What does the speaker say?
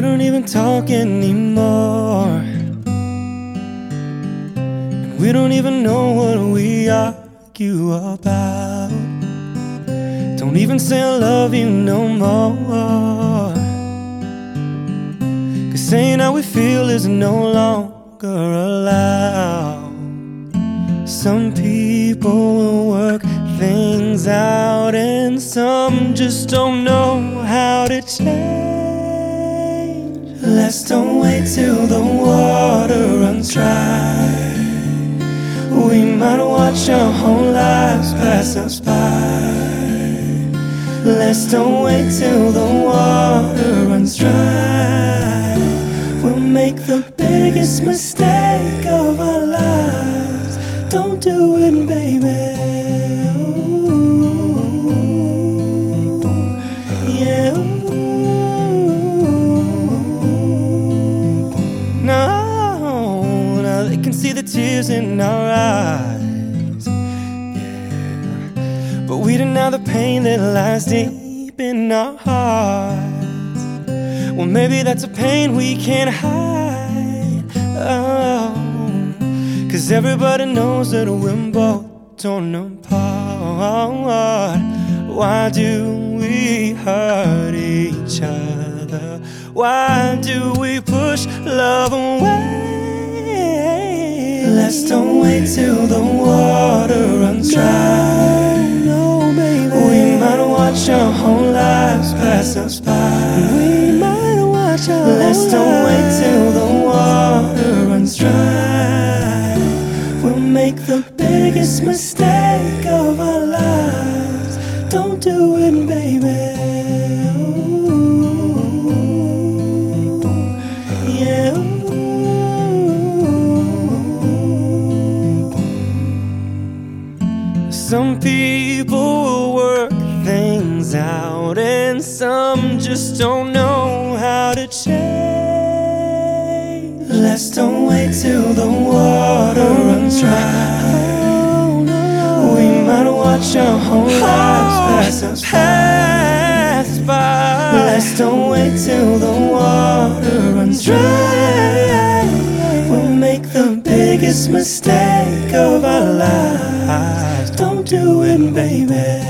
don't even talk anymore. And we don't even know what we argue about. Don't even say I love you no more. Cause saying how we feel is no longer allowed. Some people will work things out, and some just don't know how to change. Let's don't wait till the water runs dry. We might watch our whole lives pass us by. Let's don't wait till the water runs dry. We'll make the biggest mistake of our lives. Don't do it, baby. See the tears in our eyes. Yeah. But we deny the pain that lies deep in our hearts. Well, maybe that's a pain we can't hide. Oh, cause everybody knows that we're both torn apart. Why do we hurt each other? Why do we push love away? Let's don't wait till the water runs dry. No, baby. We might watch our whole lives pass us by. We might watch our Let's don't wait till the water runs dry. We'll make the biggest mistake of our lives. Don't do it, baby. Some people work things out, and some just don't know how to change. Let's don't wait till the water runs dry. We might watch our whole lives pass us pass by. Let's don't wait till the water runs dry. We'll make the biggest mistake baby.